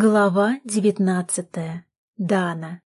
Глава девятнадцатая. Дана.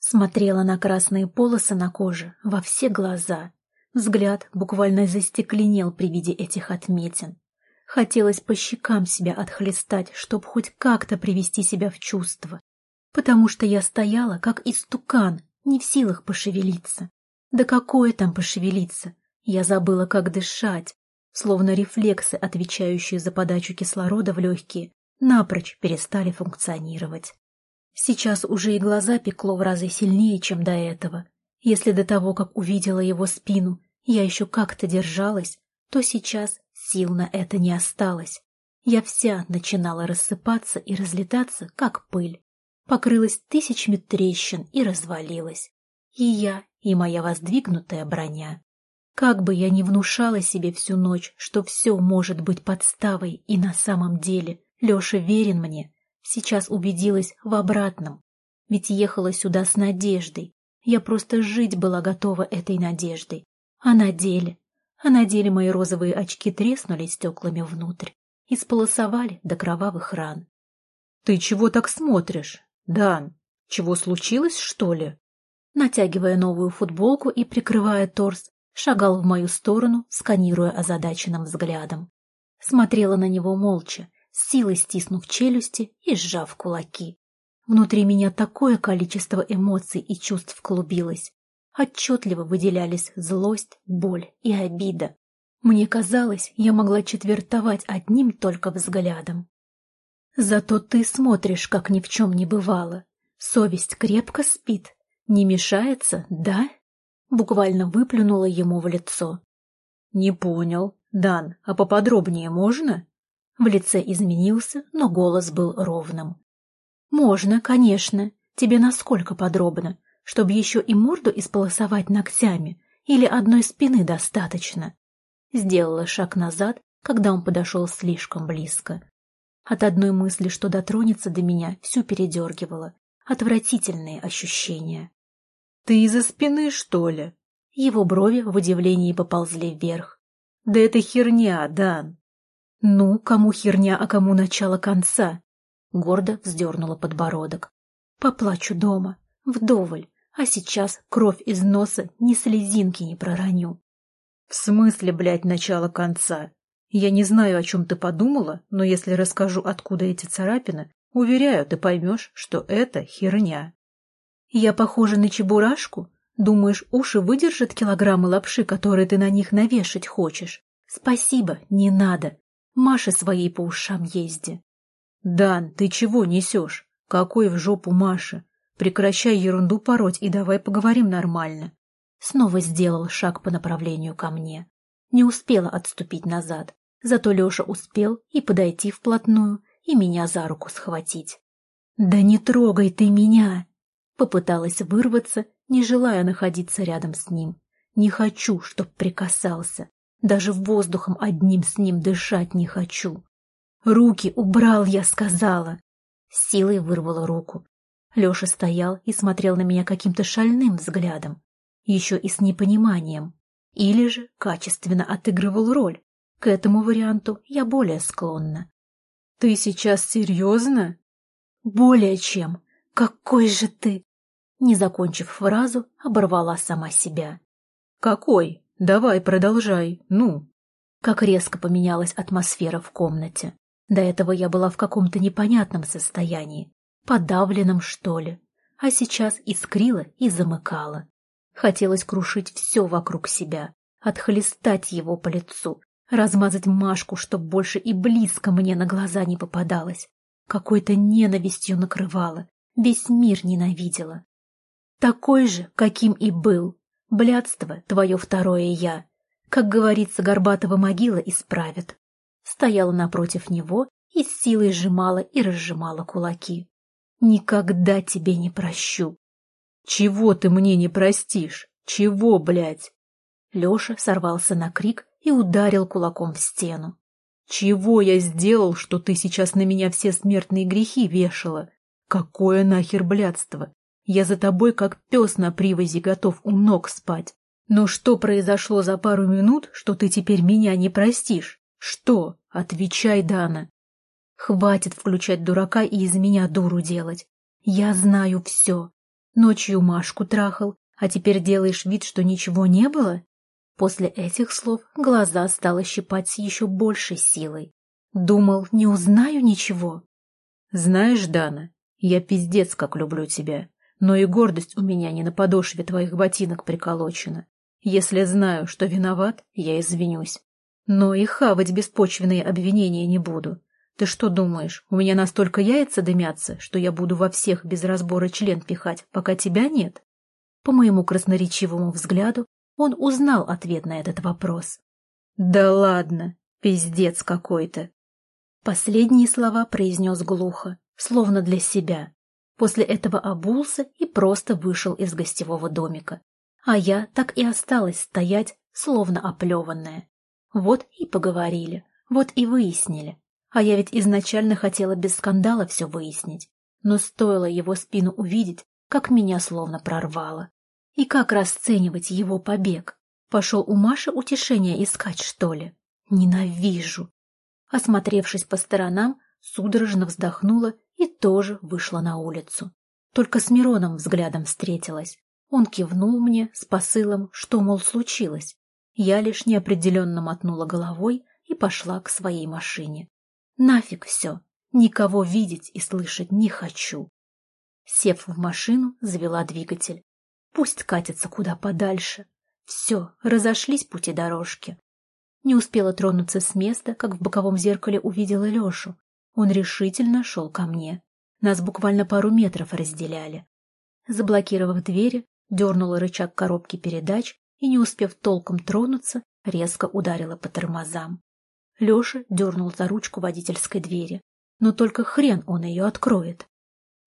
Смотрела на красные полосы на коже во все глаза. Взгляд буквально застекленел при виде этих отметин. Хотелось по щекам себя отхлестать, чтоб хоть как-то привести себя в чувство. Потому что я стояла, как истукан, не в силах пошевелиться. Да какое там пошевелиться? Я забыла, как дышать. Словно рефлексы, отвечающие за подачу кислорода в легкие, напрочь перестали функционировать. Сейчас уже и глаза пекло в разы сильнее, чем до этого. Если до того, как увидела его спину, я еще как-то держалась, то сейчас сил на это не осталось. Я вся начинала рассыпаться и разлетаться, как пыль. Покрылась тысячами трещин и развалилась. И я, и моя воздвигнутая броня. Как бы я ни внушала себе всю ночь, что все может быть подставой и на самом деле Леша верен мне. Сейчас убедилась в обратном. Ведь ехала сюда с надеждой. Я просто жить была готова этой надеждой. А на деле? А на деле мои розовые очки треснули стеклами внутрь и сполосовали до кровавых ран. — Ты чего так смотришь? Дан, чего случилось, что ли? Натягивая новую футболку и прикрывая торс, шагал в мою сторону, сканируя озадаченным взглядом. Смотрела на него молча, силой стиснув челюсти и сжав кулаки. Внутри меня такое количество эмоций и чувств клубилось. Отчетливо выделялись злость, боль и обида. Мне казалось, я могла четвертовать одним только взглядом. Зато ты смотришь, как ни в чем не бывало. Совесть крепко спит. Не мешается, да? Буквально выплюнула ему в лицо. Не понял. Дан, а поподробнее можно? В лице изменился, но голос был ровным. «Можно, конечно. Тебе насколько подробно? Чтобы еще и морду исполосовать ногтями? Или одной спины достаточно?» Сделала шаг назад, когда он подошел слишком близко. От одной мысли, что дотронется до меня, всю передергивала. Отвратительные ощущения. «Ты из-за спины, что ли?» Его брови в удивлении поползли вверх. «Да это херня, Дан!» «Ну, кому херня, а кому начало конца?» Гордо вздернула подбородок. «Поплачу дома, вдоволь, а сейчас кровь из носа ни слезинки не пророню». «В смысле, блядь, начало конца? Я не знаю, о чем ты подумала, но если расскажу, откуда эти царапины, уверяю, ты поймешь, что это херня». «Я похожа на чебурашку? Думаешь, уши выдержат килограммы лапши, которые ты на них навешать хочешь? Спасибо, не надо. Маше своей по ушам езди. «Дан, ты чего несешь? Какой в жопу Маши? Прекращай ерунду пороть и давай поговорим нормально». Снова сделал шаг по направлению ко мне. Не успела отступить назад, зато Леша успел и подойти вплотную, и меня за руку схватить. «Да не трогай ты меня!» Попыталась вырваться, не желая находиться рядом с ним. Не хочу, чтоб прикасался. Даже воздухом одним с ним дышать не хочу. Руки убрал, я сказала. силой вырвала руку. Леша стоял и смотрел на меня каким-то шальным взглядом. Еще и с непониманием. Или же качественно отыгрывал роль. К этому варианту я более склонна. «Ты сейчас серьезно?» «Более чем. Какой же ты!» Не закончив фразу, оборвала сама себя. «Какой?» «Давай, продолжай, ну». Как резко поменялась атмосфера в комнате. До этого я была в каком-то непонятном состоянии, подавленном, что ли. А сейчас искрила и замыкала. Хотелось крушить все вокруг себя, отхлестать его по лицу, размазать Машку, чтоб больше и близко мне на глаза не попадалось. Какой-то ненавистью накрывала, весь мир ненавидела. Такой же, каким и был, Блядство — твое второе «я». Как говорится, Горбатова могила исправит. Стояла напротив него и с силой сжимала и разжимала кулаки. Никогда тебе не прощу. Чего ты мне не простишь? Чего, блядь? Леша сорвался на крик и ударил кулаком в стену. Чего я сделал, что ты сейчас на меня все смертные грехи вешала? Какое нахер блядство? Я за тобой, как пес на привозе, готов у ног спать. Но что произошло за пару минут, что ты теперь меня не простишь? Что? Отвечай, Дана. Хватит включать дурака и из меня дуру делать. Я знаю все. Ночью Машку трахал, а теперь делаешь вид, что ничего не было? После этих слов глаза стало щипать с еще большей силой. Думал, не узнаю ничего. Знаешь, Дана, я пиздец как люблю тебя, но и гордость у меня не на подошве твоих ботинок приколочена. Если знаю, что виноват, я извинюсь. Но и хавать беспочвенные обвинения не буду. Ты что думаешь, у меня настолько яйца дымятся, что я буду во всех без разбора член пихать, пока тебя нет? По моему красноречивому взгляду, он узнал ответ на этот вопрос. Да ладно, пиздец какой-то. Последние слова произнес глухо, словно для себя. После этого обулся и просто вышел из гостевого домика. А я так и осталась стоять, словно оплеванная. Вот и поговорили, вот и выяснили. А я ведь изначально хотела без скандала все выяснить. Но стоило его спину увидеть, как меня словно прорвало. И как расценивать его побег? Пошел у Маши утешения искать, что ли? Ненавижу. Осмотревшись по сторонам, судорожно вздохнула и тоже вышла на улицу. Только с Мироном взглядом встретилась. Он кивнул мне с посылом, что, мол, случилось. Я лишь неопределенно мотнула головой и пошла к своей машине. Нафиг все, никого видеть и слышать не хочу. Сев в машину, завела двигатель. Пусть катится куда подальше. Все, разошлись пути дорожки. Не успела тронуться с места, как в боковом зеркале увидела Лешу. Он решительно шел ко мне. Нас буквально пару метров разделяли. Заблокировав двери, дернула рычаг коробки передач и, не успев толком тронуться, резко ударила по тормозам. Леша дернул за ручку водительской двери. Но только хрен он ее откроет.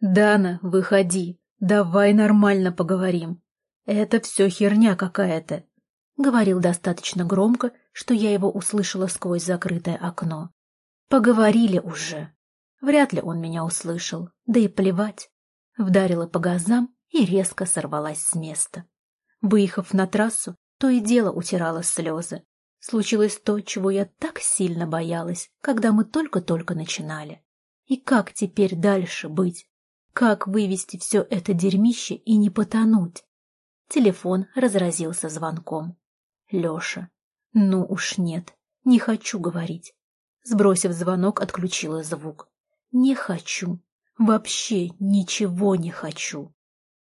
«Дана, выходи, давай нормально поговорим. Это все херня какая-то», — говорил достаточно громко, что я его услышала сквозь закрытое окно. Поговорили уже. Вряд ли он меня услышал, да и плевать. Вдарила по газам и резко сорвалась с места. Выехав на трассу, то и дело утирала слезы. Случилось то, чего я так сильно боялась, когда мы только-только начинали. И как теперь дальше быть? Как вывести все это дерьмище и не потонуть? Телефон разразился звонком. Леша. Ну уж нет, не хочу говорить. Сбросив звонок, отключила звук. Не хочу. Вообще ничего не хочу.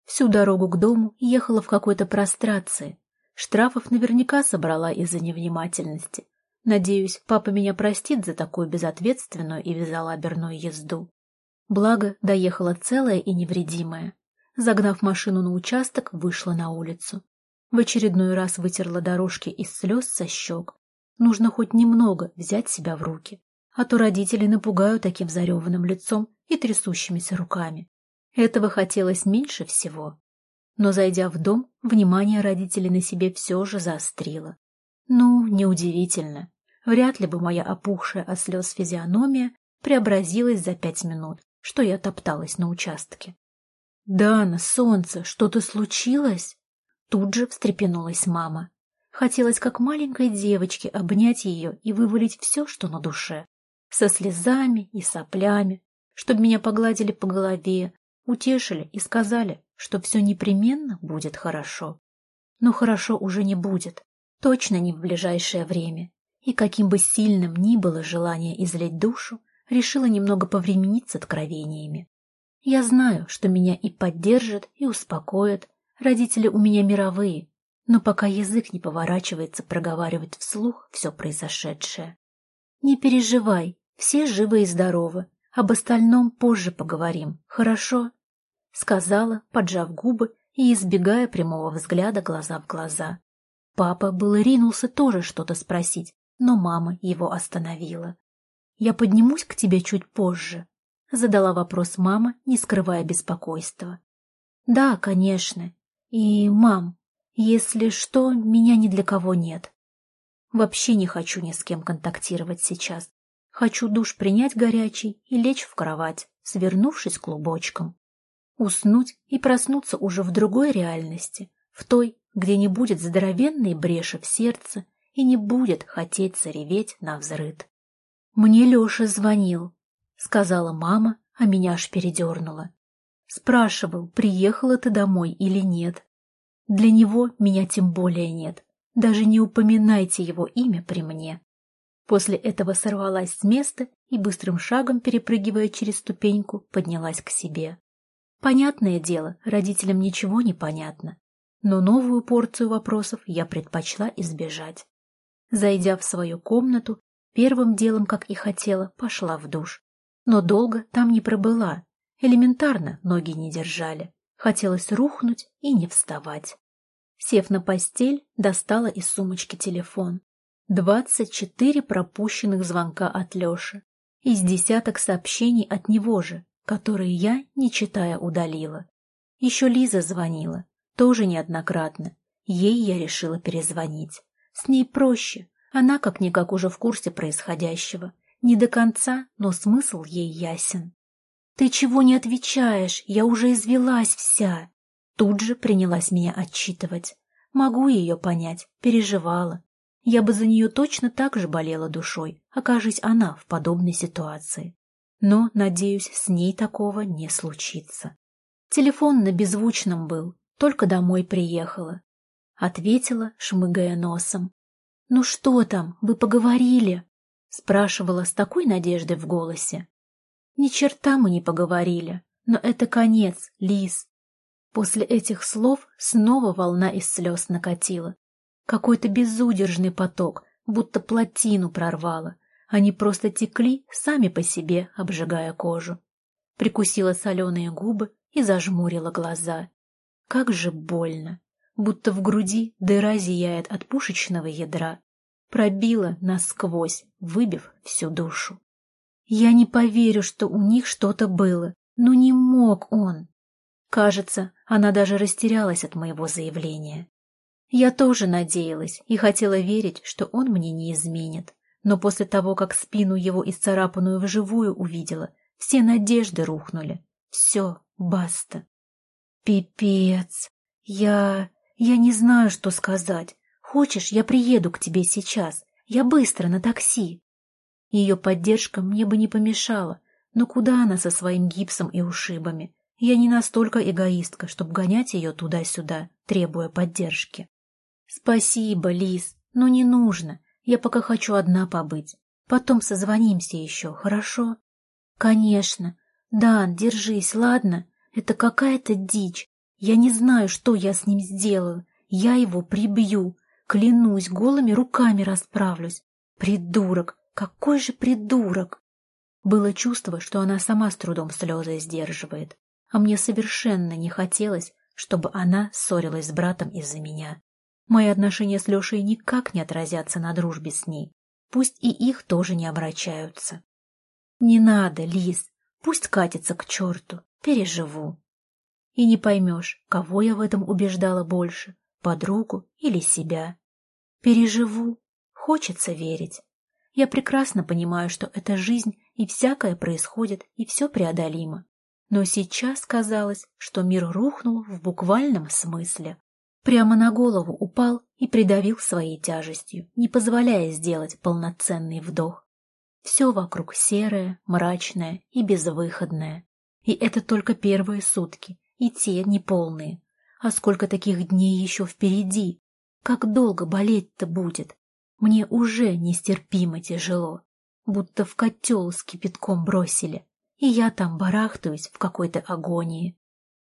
Всю дорогу к дому ехала в какой-то прострации. Штрафов наверняка собрала из-за невнимательности. Надеюсь, папа меня простит за такую безответственную и безалаберную езду. Благо, доехала целая и невредимая. Загнав машину на участок, вышла на улицу. В очередной раз вытерла дорожки из слез со щек, Нужно хоть немного взять себя в руки, а то родители напугают таким зареванным лицом и трясущимися руками. Этого хотелось меньше всего. Но, зайдя в дом, внимание родителей на себе все же заострило. Ну, неудивительно. Вряд ли бы моя опухшая от слез физиономия преобразилась за пять минут, что я топталась на участке. «Дана, солнце, что-то случилось?» Тут же встрепенулась мама. Хотелось, как маленькой девочке, обнять ее и вывалить все, что на душе. Со слезами и соплями, чтобы меня погладили по голове, утешили и сказали, что все непременно будет хорошо. Но хорошо уже не будет, точно не в ближайшее время. И каким бы сильным ни было желание излить душу, решила немного повременить с откровениями. Я знаю, что меня и поддержат, и успокоят. Родители у меня мировые, но пока язык не поворачивается проговаривать вслух все произошедшее. Не переживай, все живы и здоровы, об остальном позже поговорим, хорошо? Сказала, поджав губы и избегая прямого взгляда глаза в глаза. Папа было ринулся тоже что-то спросить, но мама его остановила. «Я поднимусь к тебе чуть позже», — задала вопрос мама, не скрывая беспокойства. «Да, конечно. И, мам, если что, меня ни для кого нет. Вообще не хочу ни с кем контактировать сейчас. Хочу душ принять горячий и лечь в кровать, свернувшись клубочком. Уснуть и проснуться уже в другой реальности, в той, где не будет здоровенной бреши в сердце и не будет хотеть зареветь на взрыд. Мне Леша звонил. — сказала мама, а меня аж передернула. Спрашивал, приехала ты домой или нет. Для него меня тем более нет. Даже не упоминайте его имя при мне. После этого сорвалась с места и быстрым шагом, перепрыгивая через ступеньку, поднялась к себе. Понятное дело, родителям ничего не понятно, но новую порцию вопросов я предпочла избежать. Зайдя в свою комнату, первым делом, как и хотела, пошла в душ. Но долго там не пробыла, элементарно ноги не держали. Хотелось рухнуть и не вставать. Сев на постель, достала из сумочки телефон. Двадцать четыре пропущенных звонка от Леши. Из десяток сообщений от него же, которые я, не читая, удалила. Еще Лиза звонила, тоже неоднократно. Ей я решила перезвонить. С ней проще, она как-никак уже в курсе происходящего. Не до конца, но смысл ей ясен. «Ты чего не отвечаешь? Я уже извелась вся!» Тут же принялась меня отчитывать. Могу ее понять, переживала. Я бы за нее точно так же болела душой, окажись она в подобной ситуации. Но, надеюсь, с ней такого не случится. Телефон на беззвучном был, только домой приехала. Ответила, шмыгая носом. «Ну что там, вы поговорили?» Спрашивала с такой надеждой в голосе. Ни черта мы не поговорили, но это конец, Лис. После этих слов снова волна из слез накатила. Какой-то безудержный поток, будто плотину прорвало. Они просто текли сами по себе, обжигая кожу. Прикусила соленые губы и зажмурила глаза. Как же больно! Будто в груди дыра зияет от пушечного ядра. Пробила насквозь, выбив всю душу. Я не поверю, что у них что-то было. но не мог он. Кажется, она даже растерялась от моего заявления. Я тоже надеялась и хотела верить, что он мне не изменит. Но после того, как спину его исцарапанную вживую увидела, все надежды рухнули. Все, баста. Пипец. Я... я не знаю, что сказать. Хочешь, я приеду к тебе сейчас? Я быстро, на такси. Ее поддержка мне бы не помешала, но куда она со своим гипсом и ушибами? Я не настолько эгоистка, чтобы гонять ее туда-сюда, требуя поддержки. Спасибо, Лис, но не нужно. Я пока хочу одна побыть. Потом созвонимся еще, хорошо? Конечно. Дан, держись, ладно? Это какая-то дичь. Я не знаю, что я с ним сделаю. Я его прибью. Клянусь, голыми руками расправлюсь. Придурок, какой же придурок! Было чувство, что она сама с трудом слезы сдерживает, а мне совершенно не хотелось, чтобы она ссорилась с братом из-за меня. Мои отношения с Лешей никак не отразятся на дружбе с ней. Пусть и их тоже не обращаются. Не надо, Лиз, пусть катится к черту, переживу. И не поймешь, кого я в этом убеждала больше, подругу или себя. Переживу, хочется верить. Я прекрасно понимаю, что это жизнь, и всякое происходит, и все преодолимо. Но сейчас казалось, что мир рухнул в буквальном смысле. Прямо на голову упал и придавил своей тяжестью, не позволяя сделать полноценный вдох. Все вокруг серое, мрачное и безвыходное. И это только первые сутки, и те неполные. А сколько таких дней еще впереди? Как долго болеть-то будет? Мне уже нестерпимо тяжело, будто в котел с кипятком бросили, и я там барахтаюсь в какой-то агонии.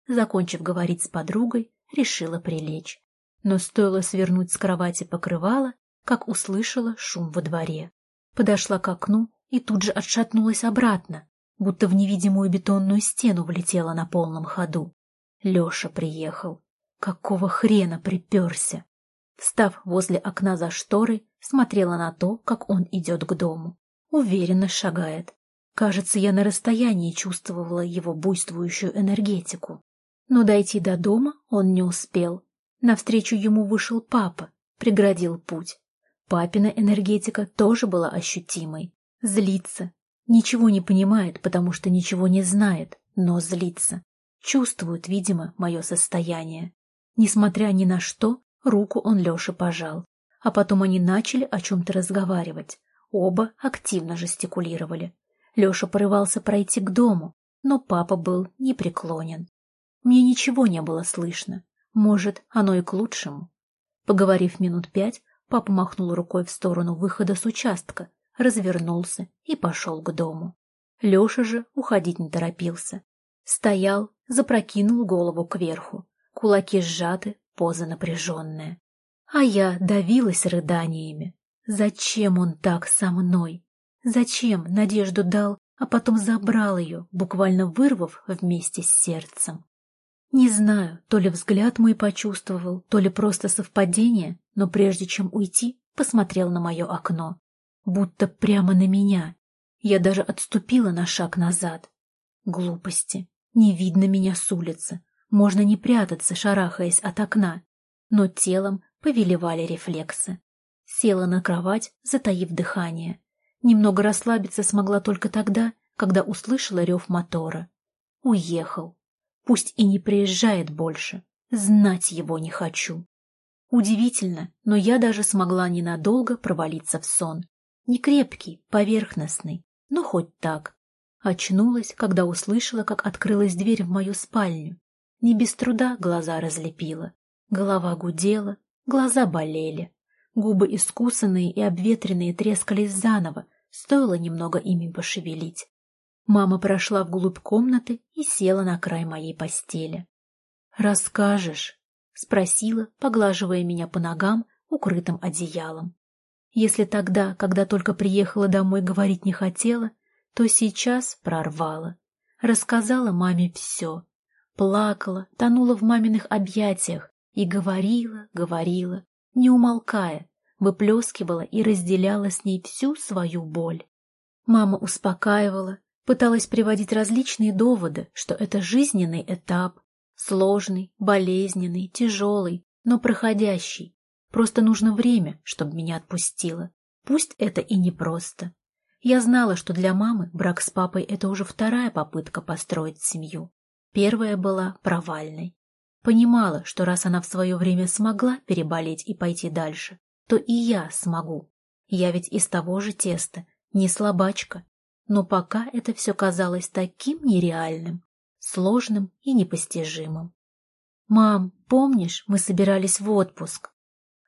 Закончив говорить с подругой, решила прилечь. Но стоило свернуть с кровати покрывало, как услышала шум во дворе. Подошла к окну и тут же отшатнулась обратно, будто в невидимую бетонную стену влетела на полном ходу. Леша приехал. Какого хрена приперся? Встав возле окна за шторой, смотрела на то, как он идет к дому. Уверенно шагает. Кажется, я на расстоянии чувствовала его буйствующую энергетику. Но дойти до дома он не успел. Навстречу ему вышел папа, преградил путь. Папина энергетика тоже была ощутимой. Злится. Ничего не понимает, потому что ничего не знает, но злится. Чувствует, видимо, мое состояние. Несмотря ни на что, Руку он Леше пожал. А потом они начали о чем-то разговаривать. Оба активно жестикулировали. Леша порывался пройти к дому, но папа был непреклонен. Мне ничего не было слышно. Может, оно и к лучшему. Поговорив минут пять, папа махнул рукой в сторону выхода с участка, развернулся и пошел к дому. Леша же уходить не торопился. Стоял, запрокинул голову кверху, кулаки сжаты, поза напряженная. А я давилась рыданиями. Зачем он так со мной? Зачем надежду дал, а потом забрал ее, буквально вырвав вместе с сердцем? Не знаю, то ли взгляд мой почувствовал, то ли просто совпадение, но прежде чем уйти, посмотрел на мое окно. Будто прямо на меня. Я даже отступила на шаг назад. Глупости. Не видно меня с улицы. Можно не прятаться, шарахаясь от окна. Но телом повелевали рефлексы. Села на кровать, затаив дыхание. Немного расслабиться смогла только тогда, когда услышала рев мотора. Уехал. Пусть и не приезжает больше. Знать его не хочу. Удивительно, но я даже смогла ненадолго провалиться в сон. Не крепкий, поверхностный, но хоть так. Очнулась, когда услышала, как открылась дверь в мою спальню. Не без труда глаза разлепила. Голова гудела, глаза болели. Губы искусанные и обветренные трескались заново, стоило немного ими пошевелить. Мама прошла вглубь комнаты и села на край моей постели. «Расскажешь?» — спросила, поглаживая меня по ногам, укрытым одеялом. Если тогда, когда только приехала домой, говорить не хотела, то сейчас прорвала. Рассказала маме все. Плакала, тонула в маминых объятиях и говорила, говорила, не умолкая, выплескивала и разделяла с ней всю свою боль. Мама успокаивала, Пыталась приводить различные доводы, что это жизненный этап, сложный, болезненный, тяжелый, но проходящий. Просто нужно время, чтобы меня отпустило. Пусть это и непросто. Я знала, что для мамы брак с папой — это уже вторая попытка построить семью. Первая была провальной. Понимала, что раз она в свое время смогла переболеть и пойти дальше, то и я смогу. Я ведь из того же теста, не слабачка, но пока это все казалось таким нереальным, сложным и непостижимым. «Мам, помнишь, мы собирались в отпуск?»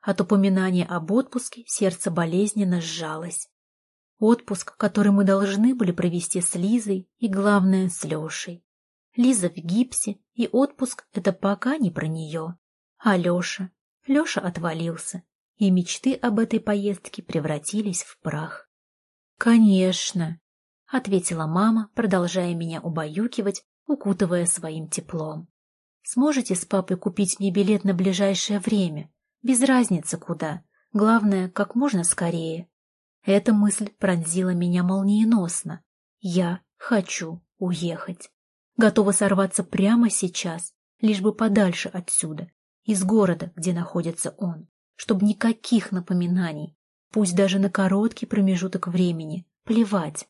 От упоминания об отпуске сердце болезненно сжалось. Отпуск, который мы должны были провести с Лизой и, главное, с Лешей. Лиза в гипсе, и отпуск — это пока не про нее. А Леша? Леша отвалился, и мечты об этой поездке превратились в прах. «Конечно!» — ответила мама, продолжая меня убаюкивать, укутывая своим теплом. «Сможете с папой купить мне билет на ближайшее время? Без разницы куда. Главное, как можно скорее». Эта мысль пронзила меня молниеносно. Я хочу уехать. Готова сорваться прямо сейчас, лишь бы подальше отсюда, из города, где находится он, чтобы никаких напоминаний, пусть даже на короткий промежуток времени, плевать.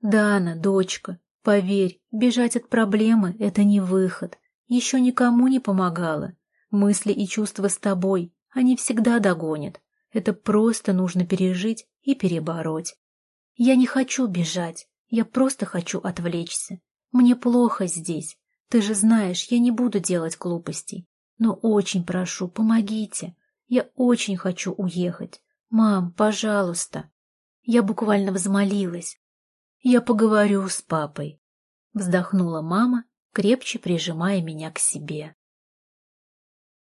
«Дана, дочка, поверь, бежать от проблемы — это не выход. Еще никому не помогала. Мысли и чувства с тобой, они всегда догонят. Это просто нужно пережить и перебороть. Я не хочу бежать, я просто хочу отвлечься. Мне плохо здесь. Ты же знаешь, я не буду делать глупостей. Но очень прошу, помогите. Я очень хочу уехать. Мам, пожалуйста. Я буквально взмолилась. «Я поговорю с папой», — вздохнула мама, крепче прижимая меня к себе.